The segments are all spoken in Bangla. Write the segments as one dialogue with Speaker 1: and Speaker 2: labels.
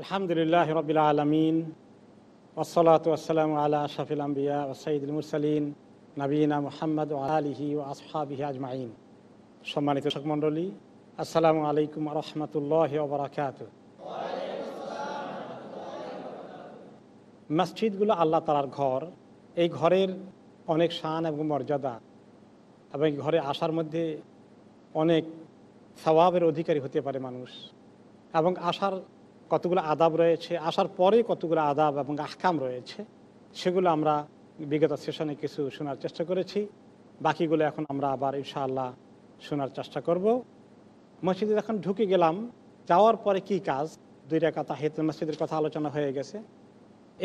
Speaker 1: আলহামদুলিল্লাহ রবিল আলমিন ওসলাত ওসালাম আল্লাহ আশাফিল আম্বিয়া ওসাইদুল মুরসালিন নবীনা মোহাম্মদ আলিহি ও আসহাবিহি আজমাইন। সম্মানিত দর্শক মণ্ডলী, আসসালামু আলাইকুম রহমতুল্লাহ ওবরাকাত মসজিদগুলো আল্লাহ তালার ঘর। এই ঘরের অনেক শান এবং মর্যাদা এবং ঘরে আসার মধ্যে অনেক স্বভাবের অধিকারী হতে পারে মানুষ। এবং আসার কতগুলো আদাব রয়েছে, আসার পরে কতগুলো আদাব এবং আহকাম রয়েছে, সেগুলো আমরা বিগত সেশনে কিছু শোনার চেষ্টা করেছি। বাকিগুলো এখন আমরা আবার ইনশাআল্লাহ শোনার চেষ্টা করব। মসজিদে যখন ঢুকে গেলাম, যাওয়ার পরে কি কাজ? দুই রেখা তাহিত মসজিদের কথা আলোচনা হয়ে গেছে।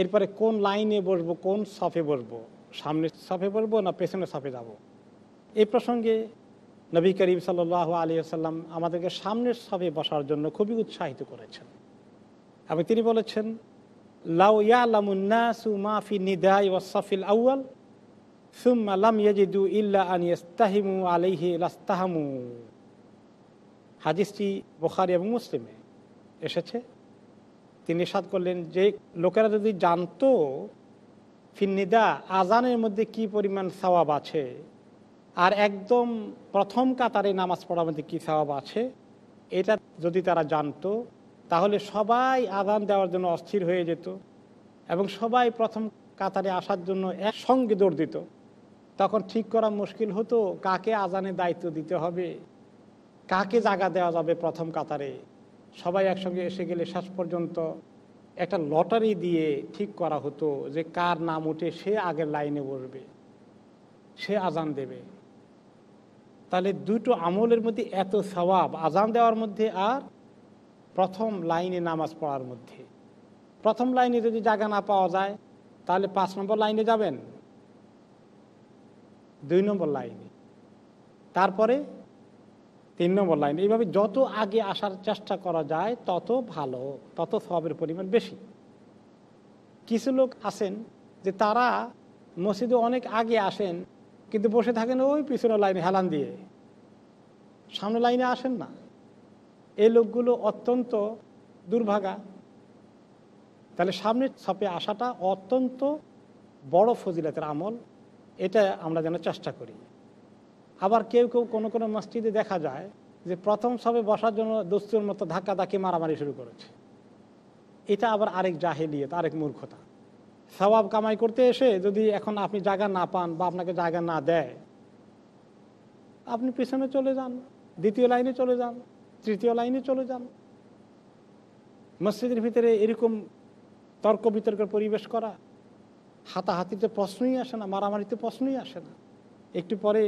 Speaker 1: এরপরে কোন লাইনে বসবো, কোন সফে বসবো? সামনের সফে বসবো না পেছনের সফে যাব। এই প্রসঙ্গে নবী করিম সাল আলী আসাল্লাম আমাদেরকে সামনের সফে বসার জন্য খুবই উৎসাহিত করেছেন। এবং তিনি বলেছেন, লাউ ইয়ালামুন্নাসু আলাইহি লাস্তাহামু। বোখারি এবং মুসলিমে এসেছে। তিনি সাদ করলেন যে, লোকেরা যদি জানতো ফিন্নিদা আজানের মধ্যে কি পরিমাণ সওয়াব আছে, আর একদম প্রথম কাতারে নামাজ পড়ার মধ্যে কী সওয়াব আছে, এটা যদি তারা জানতো তাহলে সবাই আদান দেওয়ার জন্য অস্থির হয়ে যেত এবং সবাই প্রথম কাতারে আসার জন্য একসঙ্গে দৌড় দিত। তখন ঠিক করা মুশকিল হতো কাকে আজানের দায়িত্ব দিতে হবে, কাকে জায়গা দেওয়া যাবে প্রথম কাতারে। সবাই একসঙ্গে এসে গেলে শেষ পর্যন্ত একটা লটারি দিয়ে ঠিক করা হতো যে কার নাম উঠে সে আগের লাইনে বসবে, সে আজান দেবে। তাহলে দুটো আমলের মধ্যে এত স্বভাব আজান দেওয়ার মধ্যে আর প্রথম লাইনে নামাজ পড়ার মধ্যে। প্রথম লাইনে যদি জায়গা না পাওয়া যায়, তাহলে পাঁচ নম্বর লাইনে যাবেন। দুই নম্বর লাইনে। তারপরে তিন নম্বর লাইন। এইভাবে যত আগে আসার চেষ্টা করা যায়, তত ভালো, তত সবের পরিমাণ বেশি। কিছু লোক আছেন যে তারা মসজিদে অনেক আগে আসেন, কিন্তু বসে থাকেন ওই পিছনের লাইনে হেলান দিয়ে। সামনে লাইনে আসেন না। এই লোকগুলো অত্যন্ত দুর্ভাগা। তাহলে সামনের ছাপে আসাটা অত্যন্ত বড় ফজিলতের আমল, এটা আমরা যেন চেষ্টা করি। আবার কেউ কেউ কোনো কোনো মসজিদে দেখা যায় যে প্রথম সবে বসার জন্য দস্তুর মতো ধাক্কা ধাক্কি মারামারি শুরু করেছে। এটা আবার আরেক জাহেলিয়ত, আরেক মূর্খতা। স্বভাব কামাই করতে এসে যদি এখন আপনি জায়গা না পান বা আপনাকে জায়গা না দেয়, আপনি পিছনে চলে যান, দ্বিতীয় লাইনে চলে যান। তৃতীয় লাইনে চলে যান। মসজিদের ভিতরে এরকম তর্ক বিতর্কের পরিবেশ করা, হাতাহাতিতে প্রশ্নই আসে না, মারামারিতে প্রশ্নই আসে না। একটু পরে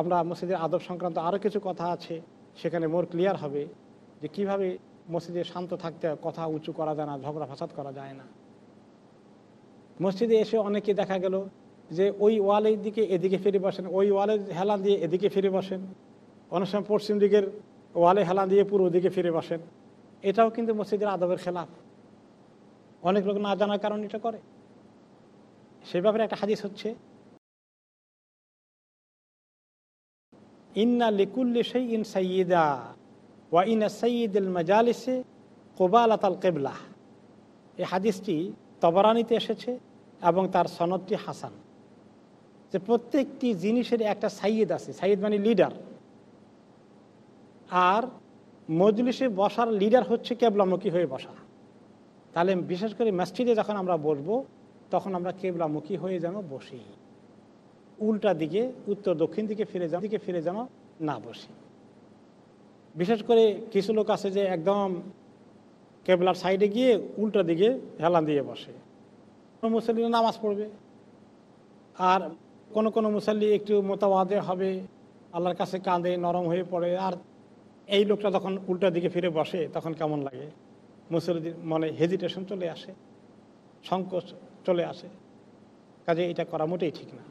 Speaker 1: আমরা মসজিদের আদব সংক্রান্ত আরও কিছু কথা আছে, সেখানে মোর ক্লিয়ার হবে যে কীভাবে মসজিদে শান্ত থাকতে কথা উঁচু করা যায় না, ঝগড়া ফাসাদ করা যায় না। মসজিদে এসে অনেকে দেখা গেল যে ওই ওয়ালের দিকে এদিকে ফিরে বসেন, ওই ওয়ালের হেলান দিয়ে এদিকে ফিরে বসেন। অনেক সময় পশ্চিম দিকের ওয়ালে হেলান দিয়ে পুরো দিকে ফিরে বসেন। এটাও কিন্তু মসজিদের আদবের খেলাফ। অনেক লোক না জানার কারণে এটা করে। সে ব্যাপারে একটা হাদিস হচ্ছে, ইন্না লিকুল্লি সেই ইন সঈদা ওয়া ইন সঈদুল মজালিসে কোবাল আতাল কেবলা। এই হাদিসটি তবরানিতে এসেছে এবং তার সনদটি হাসান। যে প্রত্যেকটি জিনিসের একটা সাইয়েদ আছে, সাইয়েদ মানে লিডার। আর মজলিসে বসার লিডার হচ্ছে কেবলামুখী হয়ে বসা। তাহলে বিশেষ করে মসজিদে যখন আমরা বসবো, তখন আমরা কেবলামুখী হয়ে যেন বসি। উল্টা দিকে, উত্তর দক্ষিণ দিকে ফিরে যাওয়া দিকে ফিরে যেন না বসি। বিশেষ করে কিছু লোক আছে যে একদম কেবলার সাইডে গিয়ে উল্টা দিকে হেলান দিয়ে বসে। মুসল্লি নামাজ পড়বে। আর কোন কোন মুসল্লি একটু মোতাবাদে হবে। আল্লাহর কাছে কাঁদে, নরম হয়ে পড়ে। আর এই লোকটা যখন উল্টা দিকে ফিরে বসে, তখন কেমন লাগে? মুসল্লিদের মনে হেজিটেশন চলে আসে, সংকোচ চলে আসে। কাজে এটা করা মোটেই ঠিক না।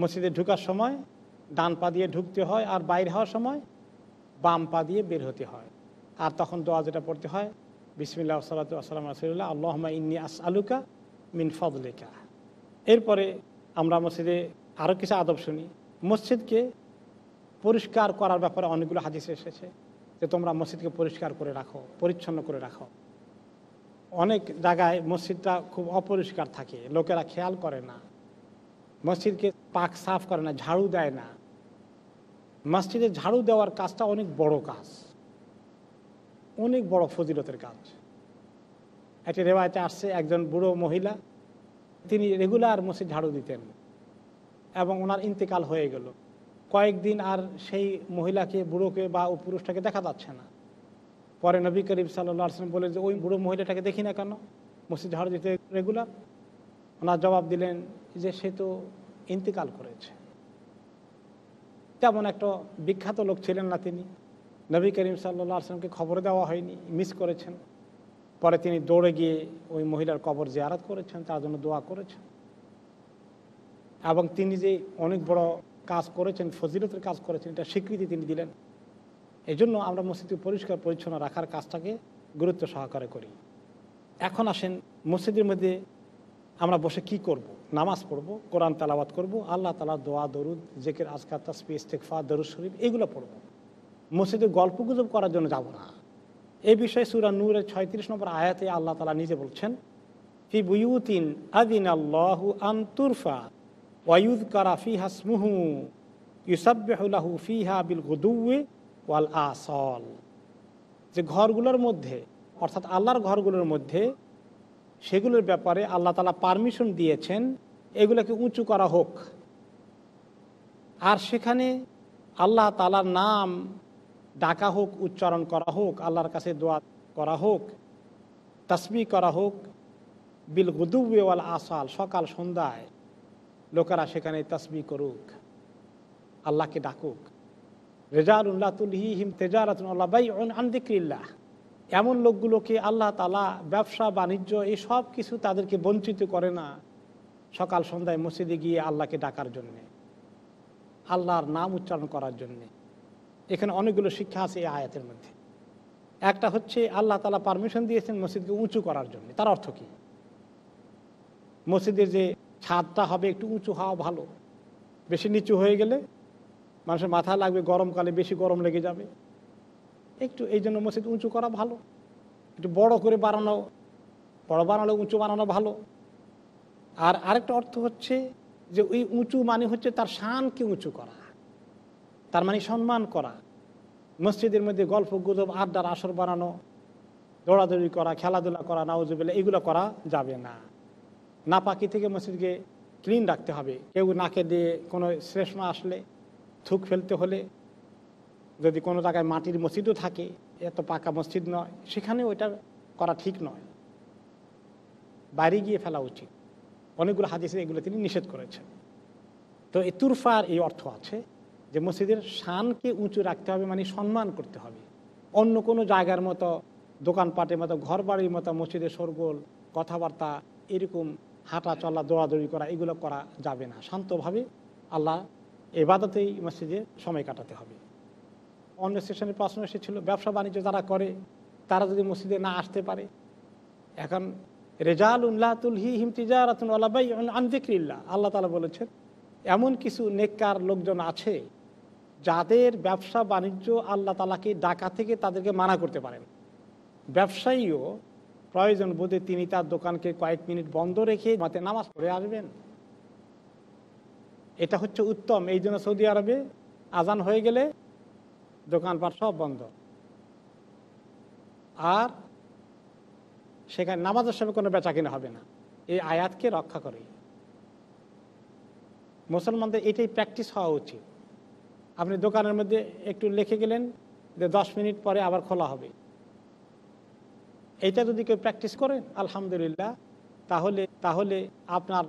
Speaker 1: মসজিদে ঢুকার সময় ডান পা দিয়ে ঢুকতে হয় আর বাইরে হওয়ার সময় বাম পা দিয়ে বের হতে হয়। আর তখন দোয়া যেটা পড়তে হয় বিসমিল্লা সালাতু আসসালাম রসুল্লাহ আল্লাহমা ইন্নি আস আলুকা মিন ফদলিকা। এরপরে আমরা মসজিদে আরও কিছু আদব শুনি। মসজিদকে পরিষ্কার করার ব্যাপারে অনেকগুলো হাদিস এসেছে। যে তোমরা মসজিদকে পরিষ্কার করে রাখো, পরিচ্ছন্ন করে রাখো। অনেক জায়গায় মসজিদটা খুব অপরিষ্কার থাকে, লোকেরা খেয়াল করে না। মসজিদকে পাক সাফ করে না, ঝাড়ু দেয় না। মসজিদে ঝাড়ু দেওয়ার কাজটা অনেক বড় কাজ। অনেক বড় ফজিলতের কাজ। একটি রেওয়ায়তে আসছে একজন বুড়ো মহিলা, তিনি রেগুলার মসজিদ ঝাড়ু দিতেন এবং ওনার ইন্তেকাল হয়ে গেল। কয়েকদিন আর সেই মহিলাকে, বুড়োকে বা ও পুরুষটাকে দেখা যাচ্ছে না। পরে নবী করিম সাল্লা আসলাম বলে যে, ওই বুড়ো মহিলাটাকে দেখি না কেন? মসজিদ ঝাড়ু দিতে রেগুলার ওনার জবাব দিলেন যে, সে তো ইন্তেকাল করেছে। তেমন একটা বিখ্যাত লোক ছিলেন না তিনি। নবী করিম সাল্লা আসলামকে খবর দেওয়া হয়নি মিস করেছেন। পরে তিনি দৌড়ে গিয়ে ওই মহিলার কবর জিয়ারত করেছেন, তার জন্য দোয়া করেছেন। এবং তিনি যে অনেক বড় কাজ করেছেন, ফজিলতের কাজ করেছেন, এটা স্বীকৃতি তিনি দিলেন। এই জন্য আমরা মসজিদকে পরিষ্কার, পরিচ্ছন্ন রাখার কাজটাকে গুরুত্ব সহকারে করি। এখন আসেন মসজিদের মধ্যে আমরা বসে কি করব। নামাজ পড়ব, কোরআন তালাবাদ করব, আল্লাহ তালা দোয়া, দরুদ, জেকের, আজকার তাসপি ইস্তেকফা দরুদ শরীফ, এগুলো পড়ব। মসজিদে গল্প গুজব করার জন্য যাব না। এই বিষয়ে সুরা নূরের ছয়ত্রিশ নম্বর আয়াতে আল্লাহ তালা নিজে বলছেন, ফি বুয়ুতিন আদিন আল্লাহু আন্তুরফা ওয়ুদ কারা ফি হাসমুহু ইউসাবাহু ফিহা বিল গুদুয়ে ওয়াল আসল যে ঘরগুলোর মধ্যে, অর্থাৎ আল্লাহর ঘরগুলোর মধ্যে, সেগুলোর ব্যাপারে আল্লাহ তালা পারমিশন দিয়েছেন, এগুলোকে উঁচু করা হোক। আর সেখানে আল্লাহ তালার নাম ডাকা হোক, উচ্চারণ করা হোক, আল্লাহর কাছে দোয়া করা হোক তসবি করা হোক বিল গুদুওয়াল আসাল সকাল সন্ধ্যায় লোকেরা সেখানে তসবি করুক, আল্লাহকে ডাকুক। তুলহিম তেজারাতুল্লাহ বাই আন্দিক্রিল্লাহ এমন লোকগুলোকে আল্লাহ তালা ব্যবসা, বাণিজ্য এই সব কিছু তাদেরকে বঞ্চিত করে না সকাল সন্ধ্যায় মসজিদে গিয়ে আল্লাহকে ডাকার জন্যে, আল্লাহর নাম উচ্চারণ করার জন্যে। এখানে অনেকগুলো শিক্ষা আছে এই আয়াতের মধ্যে। একটা হচ্ছে আল্লাহ তালা পারমিশন দিয়েছেন মসজিদকে উঁচু করার জন্য। তার অর্থ কী? মসজিদের যে ছাদটা হবে একটু উঁচু, হওয়া ভালো। বেশি নিচু হয়ে গেলে মানুষের মাথা লাগবে, গরমকালে বেশি গরম লেগে যাবে। একটু এই জন্য মসজিদ উঁচু করা ভালো। একটু বড় করে বানানো, বড় বানানো উঁচু বানানো ভালো। আর আরেকটা অর্থ হচ্ছে যে ওই উঁচু মানে হচ্ছে তার শানকে উঁচু করা, তার মানে সম্মান করা। মসজিদের মধ্যে গল্প, গুজব, আড্ডার আসর বানানো, দৌড়াদৌড়ি করা, খেলাধুলা করা নাউজুবিল্লা এগুলো করা যাবে না। না পাকি থেকে মসজিদকে ক্লিন রাখতে হবে। কেউ নাকে দিয়ে কোনো শ্লেষ্মা আসলে থুক ফেলতে হলে যদি কোনো জায়গায় মাটির মসজিদও থাকে, এত পাকা মসজিদ নয়, সেখানে ওইটা করা ঠিক নয়। বাইরে গিয়ে ফেলা উচিত। অনেকগুলো হাদিসে এগুলো তিনি নিষেধ করেছেন। তো এই তুরফার এই অর্থ আছে যে মসজিদের শানকে উঁচু রাখতে হবে মানে সম্মান করতে হবে। অন্য কোনো জায়গার মতো, দোকানপাটের মতো ঘর বাড়ির মতো মসজিদের সরগোল, কথাবার্তা এরকম হাঁটা চলা দৌড়াদৌড়ি করা, এগুলো করা যাবে না। শান্তভাবে আল্লাহ এবাদতেই মসজিদে সময় কাটাতে হবে। অন্য সেশনের প্রশ্ন এসেছিল ব্যবসা বাণিজ্য যারা করে, তারা যদি মসজিদে না আসতে পারে? এখন রেজাল উল্লাহতুল হি হিমতিজারাতুন আল্লাবাই আনজিক্রিল্লা আল্লাহ তালা বলেছেন, এমন কিছু নেককার লোকজন আছে, যাদের ব্যবসা বাণিজ্য আল্লাহ তালাকে ডাকা থেকে তাদেরকে মানা করতে পারেন। ব্যবসায়ীও প্রয়োজন বোধে তিনি তার দোকানকে কয়েক মিনিট বন্ধ রেখে মাতে নামাজ পড়ে আসবেন। এটা হচ্ছে উত্তম। এই জন্য সৌদি আরবে আজান হয়ে গেলে দোকানপাট সব বন্ধ। আর সেখানে নামাজের সময় কোনো বেচা কিনা হবে না। এই আয়াতকে রক্ষা করে। মুসলমানদের এটাই প্র্যাকটিস হওয়া উচিত। আপনি দোকানের মধ্যে একটু লিখে গেলেন যে দশ মিনিট পরে আবার খোলা হবে। এইটা যদি কেউ প্র্যাকটিস করেন আলহামদুলিল্লাহ, তাহলে তাহলে আপনার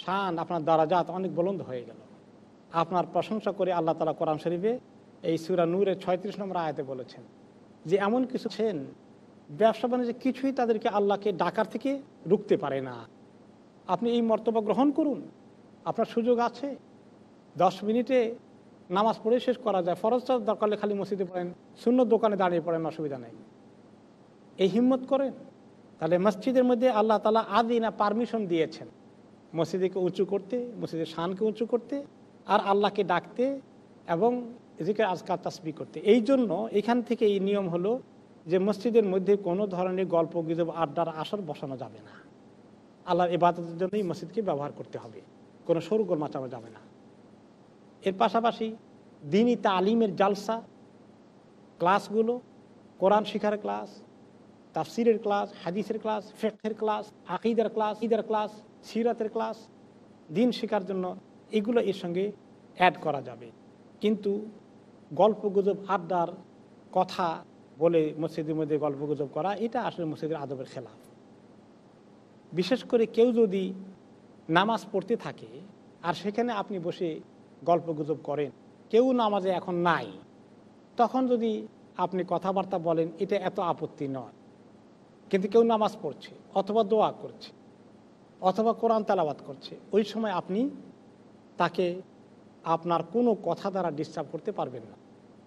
Speaker 1: শান, আপনার দারাজাত অনেক বলন্দ হয়ে গেল। আপনার প্রশংসা করে আল্লাহ তালা কোরআন শরীফে এই সুরা নূরের ছয়ত্রিশ নম্বর আয়াতে বলেছেন যে, এমন কিছু ছেন ব্যবসা বাণিজ্য কিছুই তাদেরকে আল্লাহকে ডাকার থেকে রুখতে পারে না। আপনি এই মর্তব্য গ্রহণ করুন, আপনার সুযোগ আছে। দশ মিনিটে নামাজ পড়ে শেষ করা যায় ফরজটা দরকার খালি মসজিদে পড়েন শূন্য দোকানে দাঁড়িয়ে পড়েন, অসুবিধা নেই। এই হিম্মত করেন। তাহলে মসজিদের মধ্যে আল্লাহ তালা আদিনা পারমিশন দিয়েছেন। মসজিদকে উঁচু করতে, মসজিদের শানকে উঁচু করতে, আর আল্লাহকে ডাকতে এবং এদিকে আজকাল তাসবি করতে। এই জন্য এখান থেকে এই নিয়ম হলো যে মসজিদের মধ্যে কোনো ধরনের গল্প, গুজব, আড্ডার আসর বসানো যাবে না। আল্লাহর ইবাদতের জন্যই মসজিদকে ব্যবহার করতে হবে। কোনো সরুগোল মাচানো যাবে না। এর পাশাপাশি দিনই তালিমের জালসা, ক্লাসগুলো, কোরআন শিখার ক্লাস তাফসিরের ক্লাস, হাদিসের ক্লাস ফেকের ক্লাস, আকিদের ক্লাস ঈদের ক্লাস, সিরাতের ক্লাস, দিন শেখার জন্য এগুলো এর সঙ্গে অ্যাড করা যাবে। কিন্তু গল্প গুজব, আড্ডার কথা বলে মসজিদের মধ্যে গল্প গুজব করা, এটা আসলে মসজিদের আদবের খেলাফ। বিশেষ করে কেউ যদি নামাজ পড়তে থাকে, আর সেখানে আপনি বসে গল্প গুজব করেন, কেউ নামাজে এখন নাই, তখন যদি আপনি কথাবার্তা বলেন, এটা এত আপত্তি নয়। কিন্তু কেউ নামাজ পড়ছে, অথবা দোয়া করছে, অথবা কোরআন তালাবাদ করছে, ওই সময় আপনি তাকে আপনার কোনো কথা দ্বারা ডিস্টার্ব করতে পারবেন না।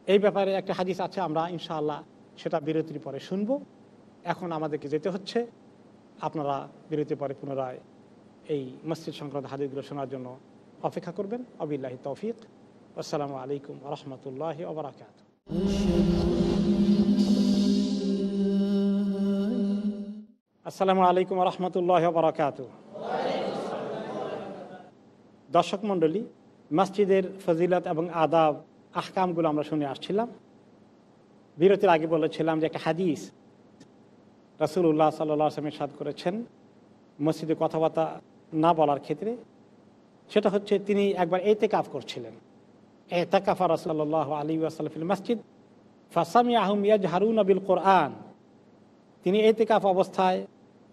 Speaker 1: এই ব্যাপারে একটা হাদিস আছে, আমরা ইনশাআল্লাহ সেটা বিরতির পরে শুনব। এখন আমাদেরকে যেতে হচ্ছে, আপনারা বিরতির পরে পুনরায় এই মসজিদ সংক্রান্ত হাদিসগুলো শোনার জন্য অপেক্ষা করবেন। আবিল্লাহি তৌফিক। আসসালামু আলাইকুম রহমতুল্লাহ ওবরাকাত আসসালামু আলাইকুম রহমতুল্লাহ বরাকাত। দর্শক মণ্ডলী, মসজিদের ফজিলত এবং আদাব, আহকামগুলো আমরা শুনে আসছিলাম। বিরতির আগে বলেছিলাম যে একটা হাদিস রাসুল্লাহ সাল্লাহ আসলামের সাদ করেছেন, মসজিদে কথাবার্তা না বলার ক্ষেত্রে। সেটা হচ্ছে তিনি একবার এতে কাফ করছিলেন। এতাকাফা রাসুল্লাহ আলী আসাল্লাফিল মসজিদ ফাসামি আহম ইয়াজ হারুন আবিল কোরআন। তিনি এতেকাফ অবস্থায়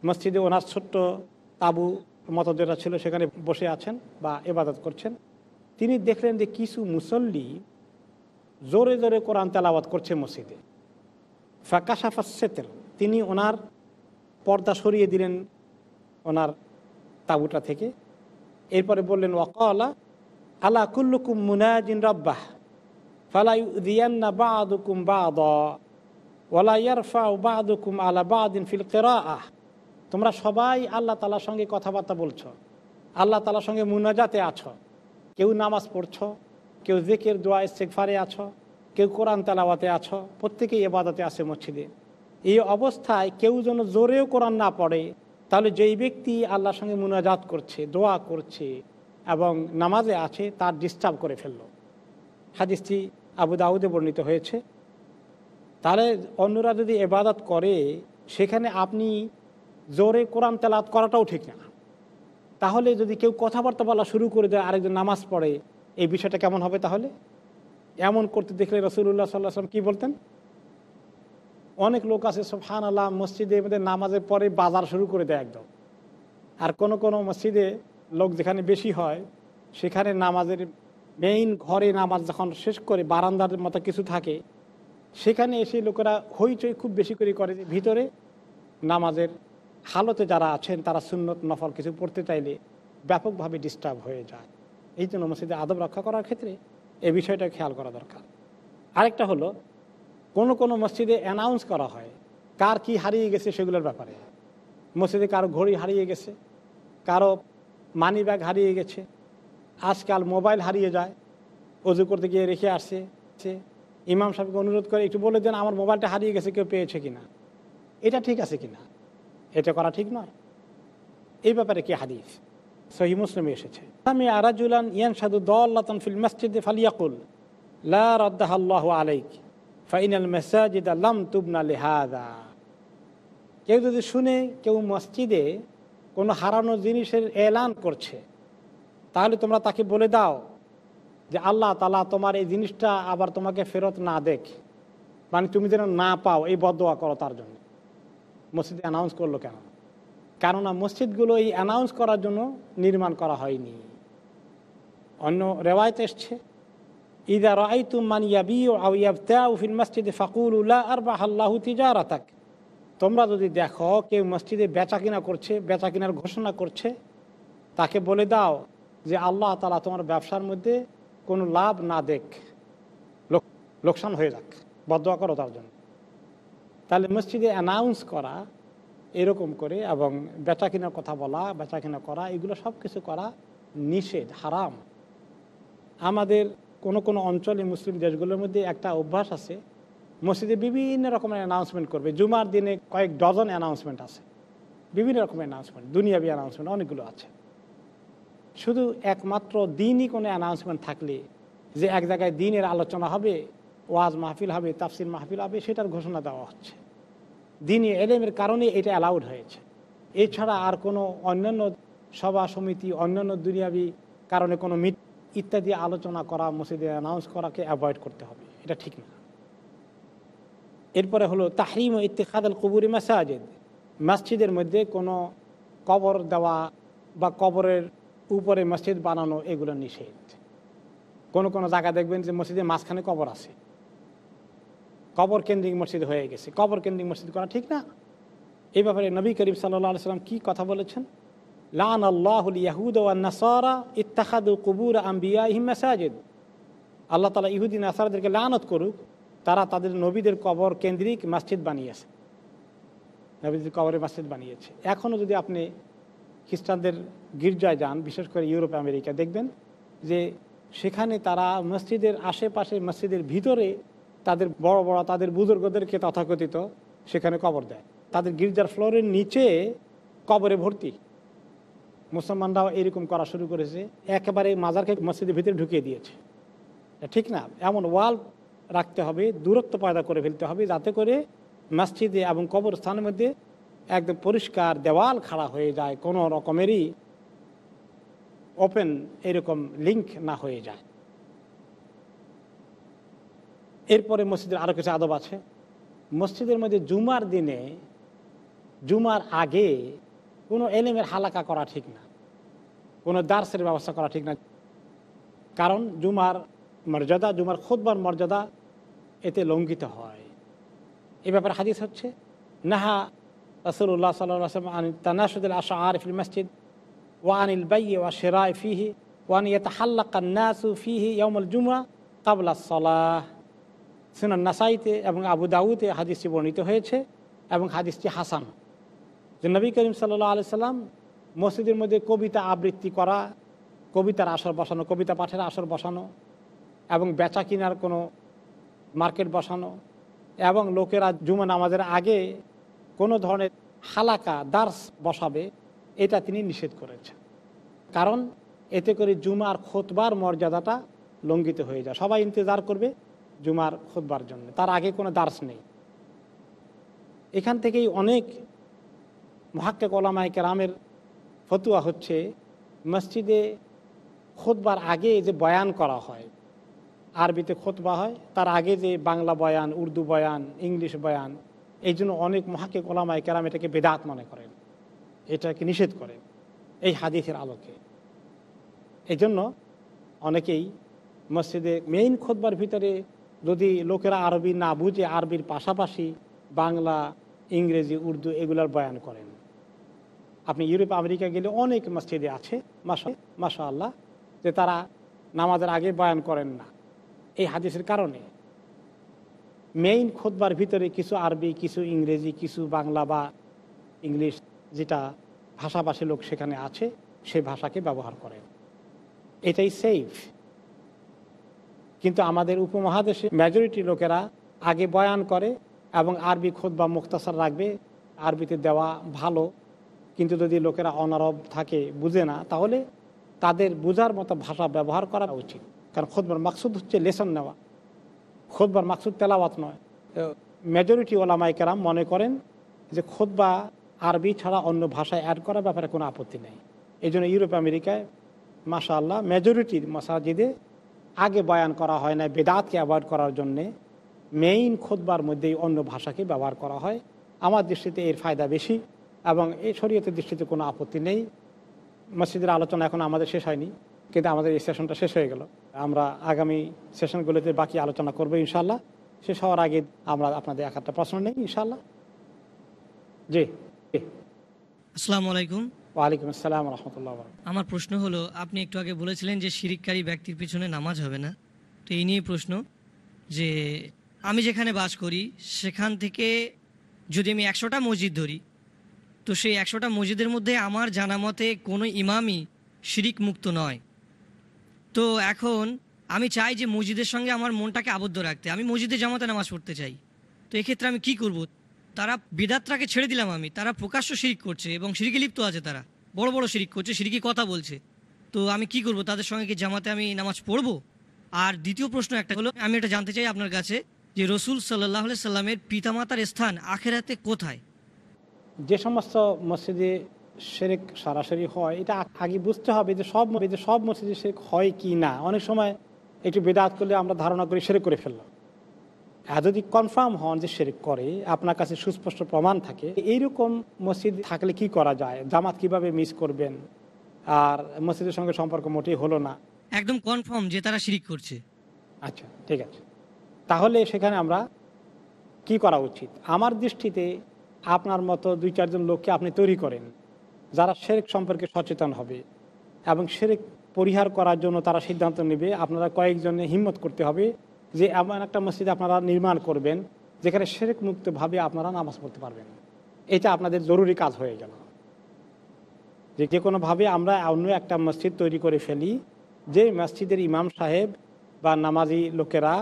Speaker 1: মসজিদে ওনার ছোট্ট তাবু মতো যেটা ছিল, সেখানে বসে আছেন বা এবাদত করছেন। তিনি দেখলেন যে কিছু মুসল্লি জোরে জোরে কোরআন তেলাওয়াত করছে মসজিদে। ফাঁকাশাফা সেতেল তিনি ওনার পর্দা সরিয়ে দিলেন ওনার তাবুটা থেকে। এরপরে বললেন, ওয়াকলা আলা কুল্লুকুম মুনাজিন রব্বাহ ফালাই দিয়ান্না বা আদুকুম বা ওলা ইয়ারফা বাদুকুম আলা বাদিন ফিল কেরাআহ। তোমরা সবাই আল্লাহ তালার সঙ্গে কথাবার্তা বলছো। আল্লাহ তালার সঙ্গে মুনাজাতে আছো। কেউ নামাজ পড়ছো, কেউ জেকের, দোয়া ইস্তেকফারে আছো, কেউ কোরআন তালাওয়াতে আছো, প্রত্যেকেই এবাদতে আছে মসজিদে। এই অবস্থায় কেউ যেন জোরেও কোরআন না পড়ে, তাহলে যেই ব্যক্তি আল্লাহর সঙ্গে মুনাজাত করছে, দোয়া করছে এবং নামাজে আছে, তার ডিস্টার্ব করে ফেলল। হাদিসটি আবু দাউদে বর্ণিত হয়েছে। তাহলে অন্যরা যদি এবাদত করে, সেখানে আপনি জোরে কোরআন তেলাত করাটাও ঠিক না। তাহলে যদি কেউ কথাবার্তা বলা শুরু করে দেয়, আরেকজন নামাজ পড়ে, এই বিষয়টা কেমন হবে তাহলে? এমন করতে দেখলে রসুল্লাহ সাল্লাহ আসলাম কী বলতেন? অনেক লোক আছে হান আল্লাহ মসজিদে মধ্যে নামাজের পরে বাজার শুরু করে দেয় একদম। আর কোন কোন মসজিদে লোক যেখানে বেশি হয়, সেখানে নামাজের মেইন ঘরে নামাজ যখন শেষ করে, বারান্দার মতো কিছু থাকে, সেখানে এসে লোকেরা হইচই খুব বেশি করে করে ভিতরে নামাজের হালতে যারা আছেন, তারা সুন্নত নফল কিছু পড়তে চাইলে ব্যাপকভাবে ডিস্টার্ব হয়ে যায়। এই জন্য মসজিদে আদব রক্ষা করার ক্ষেত্রে এই বিষয়টা খেয়াল করা দরকার। আরেকটা হলো, কোনো কোনো মসজিদে অ্যানাউন্স করা হয়, কার কি হারিয়ে গেছে সেগুলোর ব্যাপারে। মসজিদে কারও ঘড়ি হারিয়ে গেছে, কারও মানি ব্যাগ হারিয়ে গেছে, আজকাল মোবাইল হারিয়ে যায়, অজু করতে গিয়ে রেখে আসছে, সে ইমাম সাহেবকে অনুরোধ করে একটু বলে দেন, আমার মোবাইলটা হারিয়ে গেছে, কেউ পেয়েছে কিনা? এটা ঠিক আছে কিনা? এটা করা ঠিক নয়। এই ব্যাপারে কি হাদিস? সহি মুসলিমে এসেছে। আমি আরাজুলান ইয়ান সাদু দল্লাতন ফিল মসজিদে ফালিয়াকুল, লা আলাইক, ফাইনাল মেসাজিদ আল্লাম তুবনা লেহাদা। কেউ যদি শুনে কেউ মসজিদে কোনো হারানো জিনিসের এলান করছে, তাহলে তোমরা তাকে বলে দাও যে, আল্লাহ তালা তোমার এই জিনিসটা আবার তোমাকে ফেরত না দেখ। মানে তুমি যেন না পাও, এই বদোয়া করো তার জন্য। মসজিদে অ্যানাউন্স করল কেন? কেননা মসজিদগুলো এই অ্যানাউন্স করার জন্য নির্মাণ করা হয়নি। অন্য রেওয়ায়ত এসছে, ইদা রাই তুমান ইয়াবিউফিল মসজিদে ফাকুল উল্লাহ আর বা আল্লাহ তিজারাতাক। তোমরা যদি দেখো কেউ মসজিদে বেচা কিনা করছে, বেচা কিনার ঘোষণা করছে, তাকে বলে দাও যে আল্লাহ তালা তোমার ব্যবসার মধ্যে কোনো লাভ না দেখ। লোকসান হয়ে যাক। বদোয়া করো তার জন্য। তাহলে মসজিদে অ্যানাউন্স করা, এরকম করে এবং বেচা কেনার কথা বলা বেচা কেনা করা, এগুলো সব কিছু করা নিষেধ, হারাম। আমাদের কোনো কোনো অঞ্চলে মুসলিম দেশগুলোর মধ্যে একটা অভ্যাস আছে, মসজিদে বিভিন্ন রকমের অ্যানাউন্সমেন্ট করবে। জুমার দিনে কয়েক ডজন অ্যানাউন্সমেন্ট আছে। বিভিন্ন রকমের অ্যানাউন্সমেন্ট দুনিয়াবি অ্যানাউন্সমেন্ট অনেকগুলো আছে। শুধু একমাত্র দিনই কোনো অ্যানাউন্সমেন্ট থাকলে যে এক জায়গায় দিনের আলোচনা হবে ওয়াজ মাহফিল হবে, তাফসির মাহফিল হবে, সেটার ঘোষণা দেওয়া হচ্ছে। দিনই এলেমের কারণে এটা অ্যালাউড হয়েছে। এছাড়া আর কোনো অন্যান্য সভা সমিতি, অন্যান্য দুনিয়াবি কারণে কোনো মিট ইত্যাদি আলোচনা করা, মসজিদে অ্যানাউন্স করাকে অ্যাভয়েড করতে হবে। এটা ঠিক না। এরপরে হলো তাহরিম ও ইত্তেখাদাল কবুরি মাসাজেদ। মসজিদের মধ্যে কোনো কবর দেওয়া বা কবরের উপরে মসজিদ বানানো এগুলো নিষেধ। কোনো কোনো জায়গা দেখবেন যে মসজিদের মাঝখানে কবর আছে। কবর কেন্দ্রিক মসজিদ হয়ে গেছে। কবর কেন্দ্রিক মসজিদ করা ঠিক না? এই ব্যাপারে নবী করিম সাল্লা সাল্লাম কী কথা বলেছেন? লান আল্লাহুল ইয়াহুদ ওয়া নাসারা ইত্তাখাদু কুবুর আম্বিয়া মাসাজিদ। আল্লাহ তালা ইহুদিন নাসারাদেরকে লানত করুক, তারা তাদের নবীদের কবর কেন্দ্রিক মসজিদ বানিয়েছে। নবীদের কবরে মসজিদ বানিয়েছে। এখনও যদি আপনি খ্রিস্টানদের গির্জায় যান, বিশেষ করে ইউরোপ, আমেরিকা, দেখবেন যে সেখানে তারা মসজিদের আশেপাশে মসজিদের ভিতরে তাদের বড় বড় তাদের বুজুর্গদেরকে তথাকথিত সেখানে কবর দেয়। তাদের গির্জার ফ্লোরের নিচে কবরে ভর্তি। মুসলমানরাও এরকম করা শুরু করেছে। একেবারে মাজারকে মসজিদের ভিতরে ঢুকিয়ে দিয়েছে। ঠিক না? এমন ওয়াল রাখতে হবে, দূরত্ব পয়দা করে ফেলতে হবে, যাতে করে মসজিদে এবং কবরস্থানের মধ্যে একদম পরিষ্কার দেওয়াল খাড়া হয়ে যায়, কোনো রকমেরই ওপেন এরকম লিঙ্ক না হয়ে যায়। এরপরে মসজিদের আরও কিছু আদব আছে। মসজিদের মধ্যে জুমার দিনে, জুমার আগে কোনো এলেমের হালাকা করা ঠিক না। কোনো দার্সের ব্যবস্থা করা ঠিক না। কারণ জুমার মর্যাদা, জুমার খোদবার মর্যাদা এতে লঙ্ঘিত হয়। এ ব্যাপারে হাদিস হচ্ছে, নাহা রসুল্লাহ সাল্লাম আন তানাসুদুল আশা আরিফিল মসজিদ ওয়ানিল বাই ওয়া শেরায় ফিহি ওয়ান ইয়াতাহাল্লাকান্নাসু ফিহি ইয়মুল জুমা কাবলা সলাহ। সুনান নাসাইতে এবং আবু দাউতে হাদিসটি বর্ণিত হয়েছে এবং হাদিসটি হাসান। যে নবী করিম সাল্লাহ আলি সাল্লাম মসজিদের মধ্যে কবিতা আবৃত্তি করা, কবিতার আসর বসানো, কবিতা পাঠের আসর বসানো এবং বেচা কিনার কোনো মার্কেট বসানো এবং লোকেরা জুমা নামাজের আগে কোনো ধরনের হালাকা দার্স বসাবে, এটা তিনি নিষেধ করেছেন। কারণ এতে করে জুমার খোতবার মর্যাদাটা লঙ্ঘিত হয়ে যায়। সবাই ইন্তজার করবে জুমার খোদবার জন্য। তার আগে কোনো দার্স নেই। এখান থেকেই অনেক মহাক্কে কলামায় কেরামের ফতুয়া হচ্ছে, মসজিদে খোদবার আগে যে বয়ান করা হয়, আরবিতে খোতবা হয়, তার আগে যে বাংলা বয়ান, উর্দু বয়ান, ইংলিশ বয়ান, এই জন্য অনেক মহাকে কলামায় কেরাম এটাকে বেদাত মনে করেন। এটাকে নিষেধ করেন এই হাদিসের আলোকে। এই জন্য অনেকেই মসজিদে মেইন খোদবার ভিতরে যদি লোকেরা আরবি না বুঝে আরবির পাশাপাশি বাংলা, ইংরেজি, উর্দু এগুলার বয়ান করেন। আপনি ইউরোপ, আমেরিকা গেলে অনেক মসজিদে আছে মাসা মাসা আল্লাহ যে তারা নামাজের আগে বয়ান করেন না। এই হাদিসের কারণে মেইন খোদবার ভিতরে কিছু আরবি, কিছু ইংরেজি, কিছু বাংলা বা ইংলিশ যেটা ভাষাভাষী লোক সেখানে আছে সেই ভাষাকে ব্যবহার করেন এটাই সেফ কিন্তু আমাদের উপমহাদেশে মেজরিটি লোকেরা আগে বয়ান করে এবং আরবি খোদ বা মুক্তাসার রাখবে আরবিতে দেওয়া ভালো। কিন্তু যদি লোকেরা অনারব থাকে বুঝে না তাহলে তাদের বোঝার মতো ভাষা ব্যবহার করা উচিত। কারণ খোদবার মাকসুদ হচ্ছে লেসন নেওয়া। খোদবার মাকসুদ তেলাওয়াত নয়। মেজরিটি ওলামাই কেরাম মনে করেন যে খোদবা আরবি ছাড়া অন্য ভাষায় অ্যাড করার ব্যাপারে কোনো আপত্তি নেই। এই জন্য ইউরোপ আমেরিকায় মাশা আল্লাহ মেজরিটির মসাজিদে আগে বয়ান করা হয় না বেদাতকে অ্যাভয়েড করার জন্যে মেইন খোদবার মধ্যেই অন্য ভাষাকে ব্যবহার করা হয়। আমার দৃষ্টিতে এর ফায়দা বেশি এবং এই শরীয়তের দৃষ্টিতে কোনো আপত্তি নেই। মসজিদের আলোচনা এখন আমাদের শেষ হয়নি, কিন্তু আমাদের এই সেশনটা শেষ হয়ে গেল। আমরা আগামী সেশনগুলোতে বাকি আলোচনা করব ইনশাল্লাহ শেষ হওয়ার আগে আমরা আপনাদের এক একটা প্রশ্ন নেই ইনশাল্লাহ জি।
Speaker 2: আসসালামু আলাইকুম।
Speaker 1: ওয়ালাইকুম
Speaker 2: আমার প্রশ্ন হলো, আপনি একটু আগে বলেছিলেন যে শিরিককারী ব্যক্তির পিছনে নামাজ হবে না। তো এই নিয়ে প্রশ্ন যে আমি যেখানে বাস করি, সেখান থেকে যদি আমি একশোটা মসজিদ ধরি, তো সেই একশোটা মসজিদের মধ্যে আমার জানা মতে কোনো ইমামই শিরিক মুক্ত নয়। তো এখন আমি চাই যে মসজিদের সঙ্গে আমার মনটাকে আবদ্ধ রাখতে। আমি মসজিদে জামাতে নামাজ পড়তে চাই। তো এক্ষেত্রে আমি কি করব? তারা বিদাতটাকে ছেড়ে দিলাম আমি। তারা প্রকাশ্য শিরিক করছে এবং সিরিকি লিপ্ত আছে তারা। বড় বড় শিরিক করছে সিরিকি কথা বলছে। তো আমি কি করব? তাদের সঙ্গে কি জামাতে আমি নামাজ পড়ব? আর দ্বিতীয় প্রশ্ন একটা হলো, আমি এটা জানতে চাই আপনার কাছে যে রসুল সাল্লাহ সাল্লামের পিতামাতার স্থান আখেরাতে কোথায়?
Speaker 1: যে সমস্ত মসজিদে শেরেক সরাসরি হয়, এটা আগে বুঝতে হবে যে সব যে সব মসজিদে শেরেক হয় কি না। অনেক সময় একটু বেদাত করলে আমরা ধারণা করি শেরেক করে ফেললাম। যদি কনফার্ম হন যে শেরেক করে আপনার কাছে সুস্পষ্ট প্রমাণ থাকে এইরকম মসজিদ থাকলে কি করা যায়? জামাত কীভাবে মিস করবেন? আর মসজিদের সঙ্গে সম্পর্ক মোটেই হলো না।
Speaker 2: একদম কনফার্ম যে তারা শিরিক করছে।
Speaker 1: আচ্ছা ঠিক আছে। তাহলে সেখানে আমরা কি করা উচিত? আমার দৃষ্টিতে আপনার মতো দুই চারজন লোককে আপনি তৈরি করেন যারা শেরেক সম্পর্কে সচেতন হবে এবং শেরেক পরিহার করার জন্য তারা সিদ্ধান্ত নেবে আপনারা কয়েকজনে হিম্মত করতে হবে যে এমন একটা মসজিদ আপনারা নির্মাণ করবেন যেখানে শেরেক মুক্তভাবে আপনারা নামাজ পড়তে পারবেন। এটা আপনাদের জরুরি কাজ হয়ে গেল। যে যে কোনোভাবে আমরা অন্য একটা মসজিদ তৈরি করে ফেলি, যে মসজিদের ইমাম সাহেব বা নামাজি লোকেরা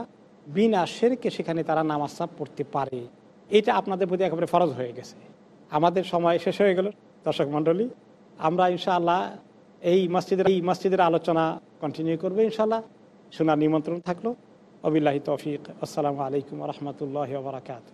Speaker 1: বিনা শেরকে সেখানে তারা নামাজ সাহ পড়তে পারে। এটা আপনাদের প্রতি একেবারে ফরজ হয়ে গেছে। আমাদের সময় শেষ হয়ে গেল। দর্শক মণ্ডলী, আমরা ইনশাআল্লাহ এই মসজিদের এই মসজিদের আলোচনা কন্টিনিউ করব ইনশাআল্লাহ। শোনার নিমন্ত্রণ থাকল। অবিল্লাহি তৌফিক আসসালামু আলাইকুম রহমতুল্লাহ বারাকাত